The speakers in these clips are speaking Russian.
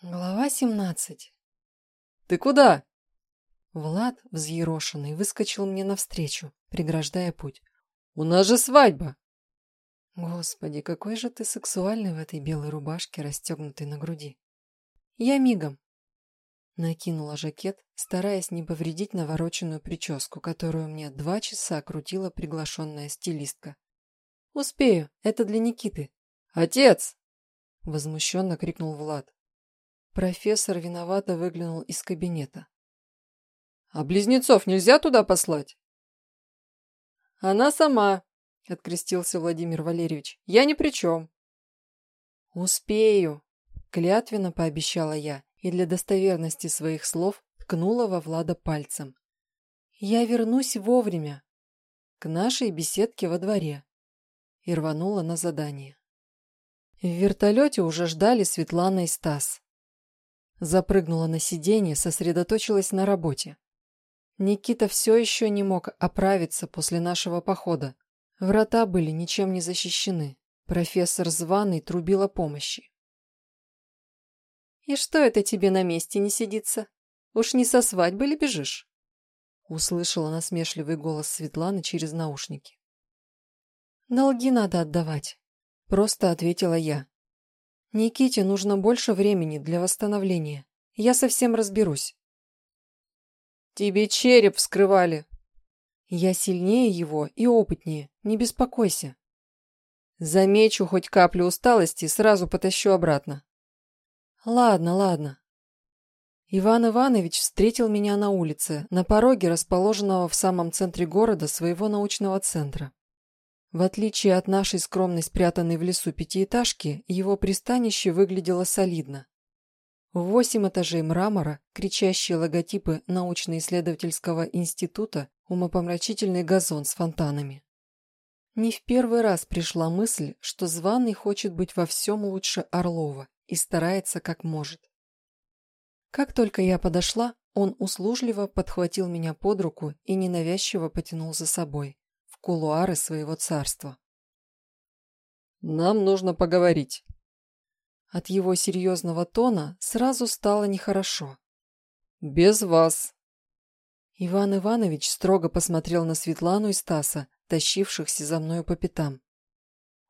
Глава 17 «Ты куда?» Влад, взъерошенный, выскочил мне навстречу, преграждая путь. «У нас же свадьба!» Господи, какой же ты сексуальный в этой белой рубашке, расстегнутой на груди. Я мигом. Накинула жакет, стараясь не повредить навороченную прическу, которую мне два часа крутила приглашенная стилистка. «Успею, это для Никиты». «Отец!» — возмущенно крикнул Влад. Профессор виновато выглянул из кабинета. «А близнецов нельзя туда послать?» «Она сама», — открестился Владимир Валерьевич. «Я ни при чем». «Успею», — клятвенно пообещала я и для достоверности своих слов ткнула во Влада пальцем. «Я вернусь вовремя, к нашей беседке во дворе», и рванула на задание. В вертолете уже ждали Светлана и Стас. Запрыгнула на сиденье, сосредоточилась на работе. Никита все еще не мог оправиться после нашего похода. Врата были ничем не защищены. Профессор Званый трубил о помощи. «И что это тебе на месте не сидится? Уж не со свадьбы ли бежишь?» Услышала насмешливый голос Светланы через наушники. «Долги надо отдавать», — просто ответила я. Никите нужно больше времени для восстановления. Я совсем разберусь. Тебе череп вскрывали. Я сильнее его и опытнее, не беспокойся. Замечу хоть каплю усталости, сразу потащу обратно. Ладно, ладно. Иван Иванович встретил меня на улице, на пороге расположенного в самом центре города своего научного центра. В отличие от нашей скромной спрятанной в лесу пятиэтажки, его пристанище выглядело солидно. Восемь этажей мрамора, кричащие логотипы научно-исследовательского института, умопомрачительный газон с фонтанами. Не в первый раз пришла мысль, что Званый хочет быть во всем лучше Орлова и старается как может. Как только я подошла, он услужливо подхватил меня под руку и ненавязчиво потянул за собой кулуары своего царства. «Нам нужно поговорить». От его серьезного тона сразу стало нехорошо. «Без вас». Иван Иванович строго посмотрел на Светлану и Стаса, тащившихся за мною по пятам.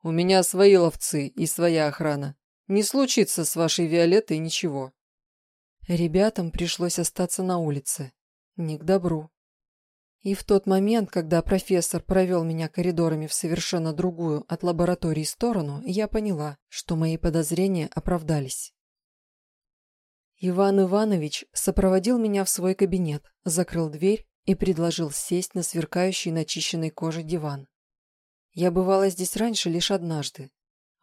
«У меня свои ловцы и своя охрана. Не случится с вашей Виолеттой ничего». Ребятам пришлось остаться на улице. Не к добру. И в тот момент, когда профессор провел меня коридорами в совершенно другую от лаборатории сторону, я поняла, что мои подозрения оправдались. Иван Иванович сопроводил меня в свой кабинет, закрыл дверь и предложил сесть на сверкающий начищенной кожей диван. Я бывала здесь раньше лишь однажды.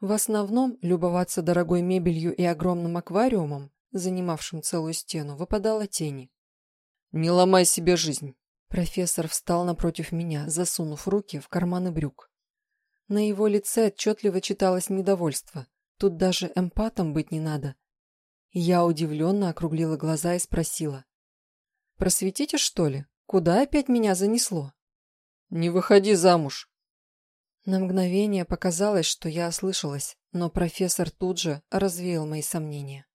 В основном любоваться дорогой мебелью и огромным аквариумом, занимавшим целую стену, выпадало тени. «Не ломай себе жизнь», Профессор встал напротив меня, засунув руки в карманы брюк. На его лице отчетливо читалось недовольство. Тут даже эмпатом быть не надо. Я удивленно округлила глаза и спросила. «Просветите, что ли? Куда опять меня занесло?» «Не выходи замуж!» На мгновение показалось, что я ослышалась, но профессор тут же развеял мои сомнения.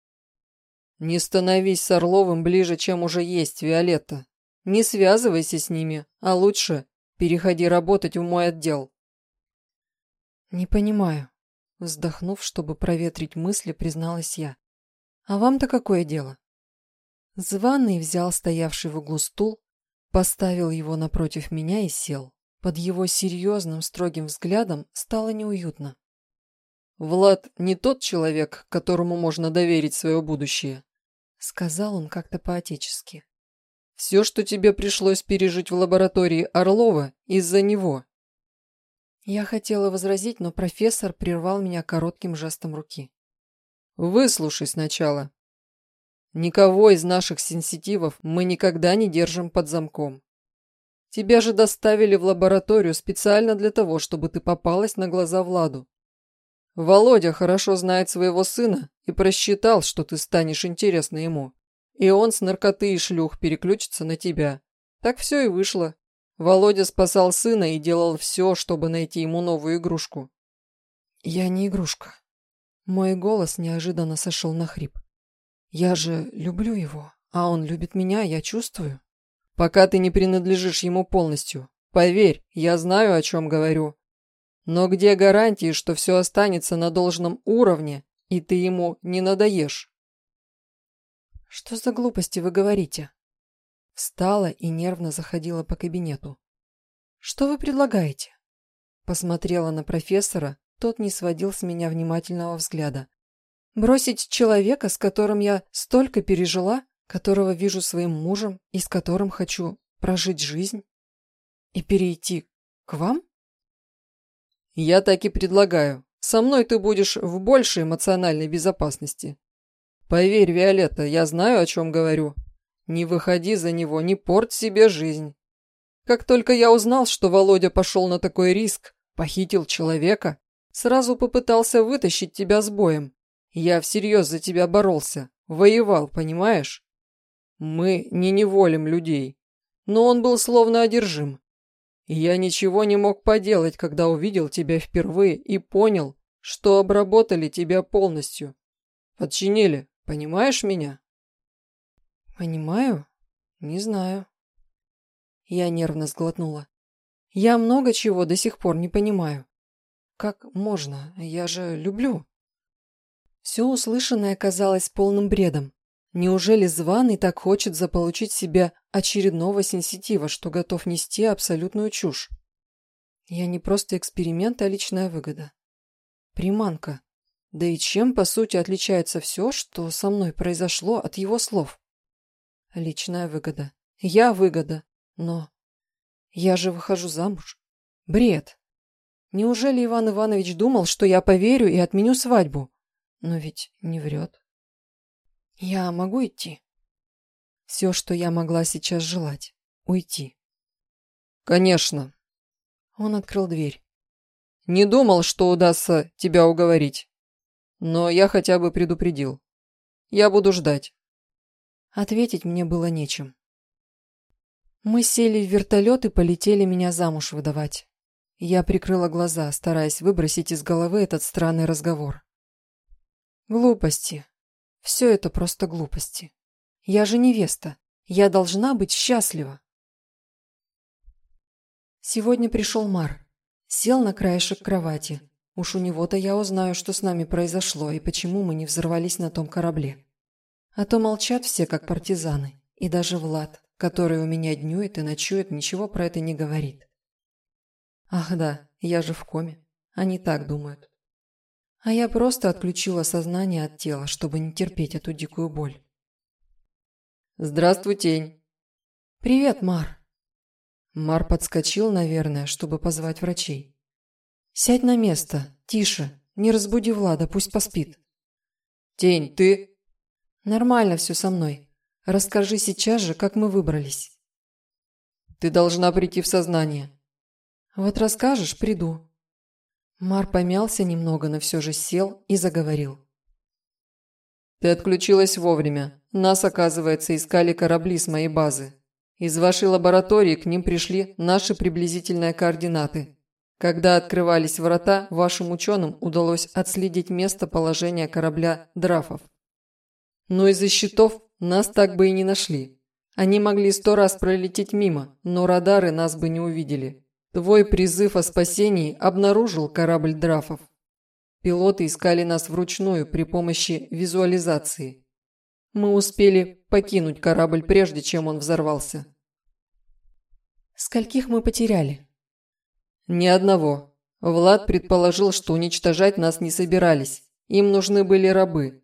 «Не становись с Орловым ближе, чем уже есть, Виолетта. Не связывайся с ними, а лучше переходи работать в мой отдел. Не понимаю. Вздохнув, чтобы проветрить мысли, призналась я. А вам-то какое дело? Званый взял стоявший в углу стул, поставил его напротив меня и сел. Под его серьезным, строгим взглядом стало неуютно. «Влад не тот человек, которому можно доверить свое будущее», — сказал он как-то по-отечески. Все, что тебе пришлось пережить в лаборатории Орлова, из-за него». Я хотела возразить, но профессор прервал меня коротким жестом руки. «Выслушай сначала. Никого из наших сенситивов мы никогда не держим под замком. Тебя же доставили в лабораторию специально для того, чтобы ты попалась на глаза Владу. Володя хорошо знает своего сына и просчитал, что ты станешь интересна ему. И он с наркоты и шлюх переключится на тебя. Так все и вышло. Володя спасал сына и делал все, чтобы найти ему новую игрушку. Я не игрушка. Мой голос неожиданно сошел на хрип. Я же люблю его, а он любит меня, я чувствую. Пока ты не принадлежишь ему полностью. Поверь, я знаю, о чем говорю. Но где гарантии, что все останется на должном уровне, и ты ему не надоешь? Что за глупости вы говорите? Встала и нервно заходила по кабинету. Что вы предлагаете? Посмотрела на профессора, тот не сводил с меня внимательного взгляда. Бросить человека, с которым я столько пережила, которого вижу своим мужем и с которым хочу прожить жизнь? И перейти к вам? Я так и предлагаю. Со мной ты будешь в большей эмоциональной безопасности. Поверь, Виолетта, я знаю, о чем говорю. Не выходи за него, не порть себе жизнь. Как только я узнал, что Володя пошел на такой риск, похитил человека, сразу попытался вытащить тебя с боем. Я всерьез за тебя боролся, воевал, понимаешь? Мы не неволим людей. Но он был словно одержим. Я ничего не мог поделать, когда увидел тебя впервые и понял, что обработали тебя полностью. Подчинили, понимаешь меня? Понимаю? Не знаю. Я нервно сглотнула. Я много чего до сих пор не понимаю. Как можно? Я же люблю. Все услышанное казалось полным бредом. Неужели Званый так хочет заполучить себе очередного сенситива, что готов нести абсолютную чушь? Я не просто эксперимент, а личная выгода. Приманка. Да и чем, по сути, отличается все, что со мной произошло от его слов? Личная выгода. Я выгода. Но я же выхожу замуж. Бред. Неужели Иван Иванович думал, что я поверю и отменю свадьбу? Но ведь не врет. Я могу идти? Все, что я могла сейчас желать. Уйти. Конечно. Он открыл дверь. Не думал, что удастся тебя уговорить. Но я хотя бы предупредил. Я буду ждать. Ответить мне было нечем. Мы сели в вертолет и полетели меня замуж выдавать. Я прикрыла глаза, стараясь выбросить из головы этот странный разговор. Глупости. Все это просто глупости. Я же невеста. Я должна быть счастлива. Сегодня пришел Мар. Сел на краешек кровати. Уж у него-то я узнаю, что с нами произошло и почему мы не взорвались на том корабле. А то молчат все, как партизаны. И даже Влад, который у меня днюет и ночует, ничего про это не говорит. Ах да, я же в коме. Они так думают. А я просто отключила сознание от тела, чтобы не терпеть эту дикую боль. «Здравствуй, тень!» «Привет, Мар!» Мар подскочил, наверное, чтобы позвать врачей. «Сядь на место, тише, не разбуди Влада, пусть поспит». «Тень, ты...» «Нормально все со мной. Расскажи сейчас же, как мы выбрались». «Ты должна прийти в сознание». «Вот расскажешь, приду. Мар помялся немного, но все же сел и заговорил. «Ты отключилась вовремя. Нас, оказывается, искали корабли с моей базы. Из вашей лаборатории к ним пришли наши приблизительные координаты. Когда открывались врата, вашим ученым удалось отследить местоположение корабля «Драфов». Но из-за щитов нас так бы и не нашли. Они могли сто раз пролететь мимо, но радары нас бы не увидели. Твой призыв о спасении обнаружил корабль Драфов. Пилоты искали нас вручную при помощи визуализации. Мы успели покинуть корабль, прежде чем он взорвался. Скольких мы потеряли? Ни одного. Влад предположил, что уничтожать нас не собирались. Им нужны были рабы.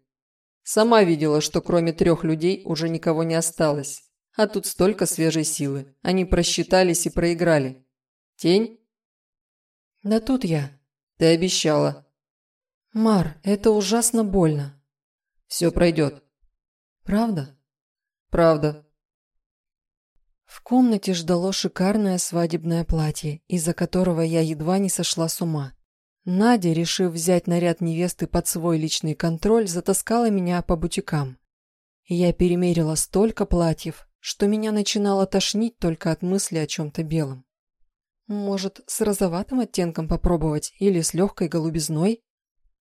Сама видела, что кроме трех людей уже никого не осталось. А тут столько свежей силы. Они просчитались и проиграли. Тень? Да тут я. Ты обещала. Мар, это ужасно больно. Все пройдет. Правда? Правда. В комнате ждало шикарное свадебное платье, из-за которого я едва не сошла с ума. Надя, решив взять наряд невесты под свой личный контроль, затаскала меня по бутикам. Я перемерила столько платьев, что меня начинало тошнить только от мысли о чем-то белом. Может, с розоватым оттенком попробовать или с легкой голубизной?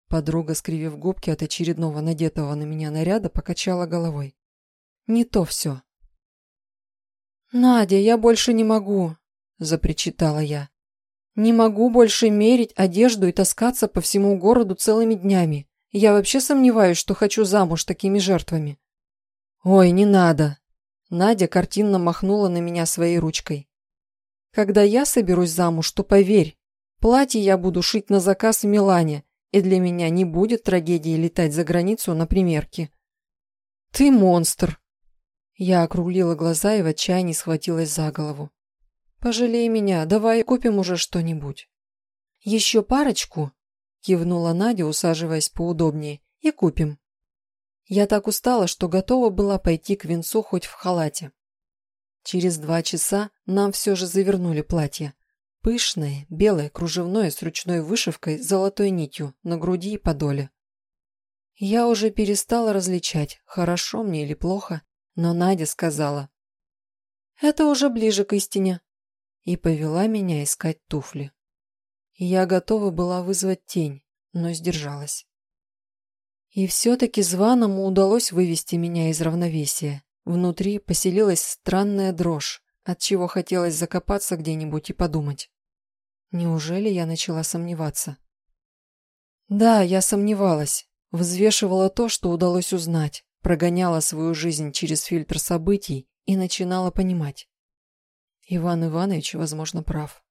Подруга, скривив губки от очередного надетого на меня наряда, покачала головой. Не то все. «Надя, я больше не могу», – запричитала я. «Не могу больше мерить одежду и таскаться по всему городу целыми днями. Я вообще сомневаюсь, что хочу замуж такими жертвами». «Ой, не надо!» Надя картинно махнула на меня своей ручкой. «Когда я соберусь замуж, то поверь, платье я буду шить на заказ в Милане, и для меня не будет трагедии летать за границу на примерке». «Ты монстр!» Я округлила глаза и в отчаянии схватилась за голову. «Пожалей меня, давай купим уже что-нибудь». «Еще парочку?» – кивнула Надя, усаживаясь поудобнее. «И купим». Я так устала, что готова была пойти к венцу хоть в халате. Через два часа нам все же завернули платье. Пышное, белое, кружевное, с ручной вышивкой, золотой нитью, на груди и подоле. Я уже перестала различать, хорошо мне или плохо, но Надя сказала. «Это уже ближе к истине», и повела меня искать туфли. Я готова была вызвать тень, но сдержалась. И все-таки званому удалось вывести меня из равновесия. Внутри поселилась странная дрожь, от чего хотелось закопаться где-нибудь и подумать. Неужели я начала сомневаться? Да, я сомневалась, взвешивала то, что удалось узнать, прогоняла свою жизнь через фильтр событий и начинала понимать. Иван Иванович, возможно, прав.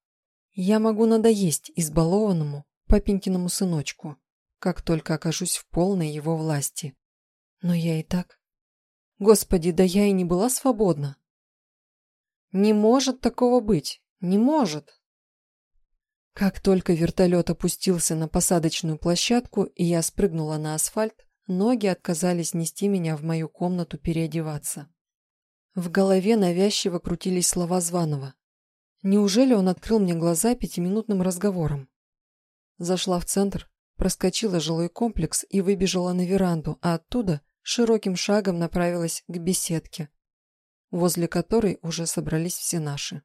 Я могу надоесть избалованному папенькиному сыночку, как только окажусь в полной его власти. Но я и так... Господи, да я и не была свободна. Не может такого быть. Не может. Как только вертолет опустился на посадочную площадку, и я спрыгнула на асфальт, Ноги отказались нести меня в мою комнату переодеваться. В голове навязчиво крутились слова Званова. Неужели он открыл мне глаза пятиминутным разговором? Зашла в центр, проскочила жилой комплекс и выбежала на веранду, а оттуда широким шагом направилась к беседке, возле которой уже собрались все наши.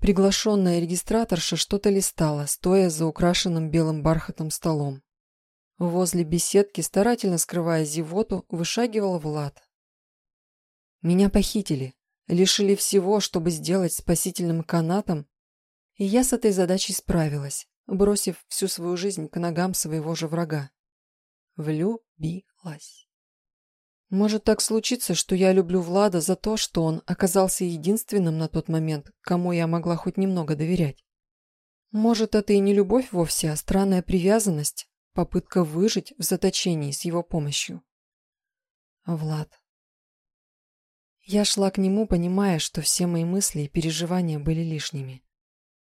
Приглашенная регистраторша что-то листала, стоя за украшенным белым бархатом столом. Возле беседки, старательно скрывая зевоту, вышагивал Влад. Меня похитили, лишили всего, чтобы сделать спасительным канатом, и я с этой задачей справилась, бросив всю свою жизнь к ногам своего же врага. Влюбилась. Может так случиться, что я люблю Влада за то, что он оказался единственным на тот момент, кому я могла хоть немного доверять. Может, это и не любовь вовсе, а странная привязанность, Попытка выжить в заточении с его помощью. Влад. Я шла к нему, понимая, что все мои мысли и переживания были лишними.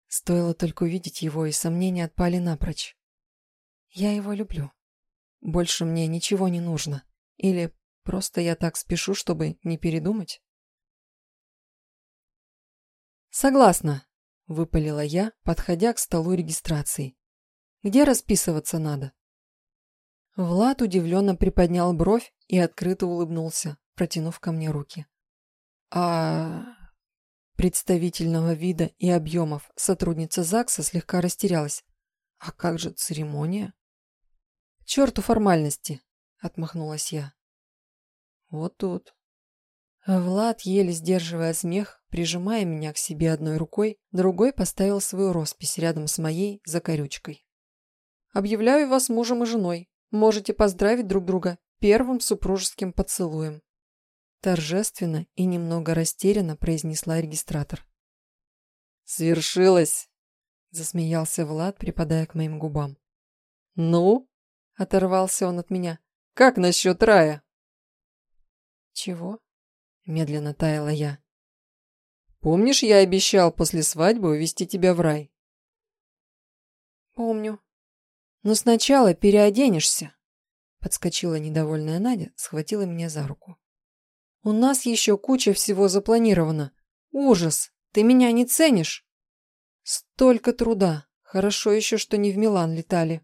Стоило только увидеть его, и сомнения отпали напрочь. Я его люблю. Больше мне ничего не нужно. Или просто я так спешу, чтобы не передумать? «Согласна», — выпалила я, подходя к столу регистрации. Где расписываться надо?» Влад удивленно приподнял бровь и открыто улыбнулся, протянув ко мне руки. «А...» Представительного вида и объемов сотрудница ЗАГСа слегка растерялась. «А как же церемония?» «К черту формальности!» — отмахнулась я. «Вот тут». Влад, еле сдерживая смех, прижимая меня к себе одной рукой, другой поставил свою роспись рядом с моей закорючкой. Объявляю вас мужем и женой. Можете поздравить друг друга первым супружеским поцелуем. Торжественно и немного растерянно произнесла регистратор. «Свершилось!» – засмеялся Влад, припадая к моим губам. «Ну?» – оторвался он от меня. «Как насчет рая?» «Чего?» – медленно таяла я. «Помнишь, я обещал после свадьбы увезти тебя в рай?» «Помню», но сначала переоденешься. Подскочила недовольная Надя, схватила меня за руку. У нас еще куча всего запланировано. Ужас! Ты меня не ценишь? Столько труда. Хорошо еще, что не в Милан летали.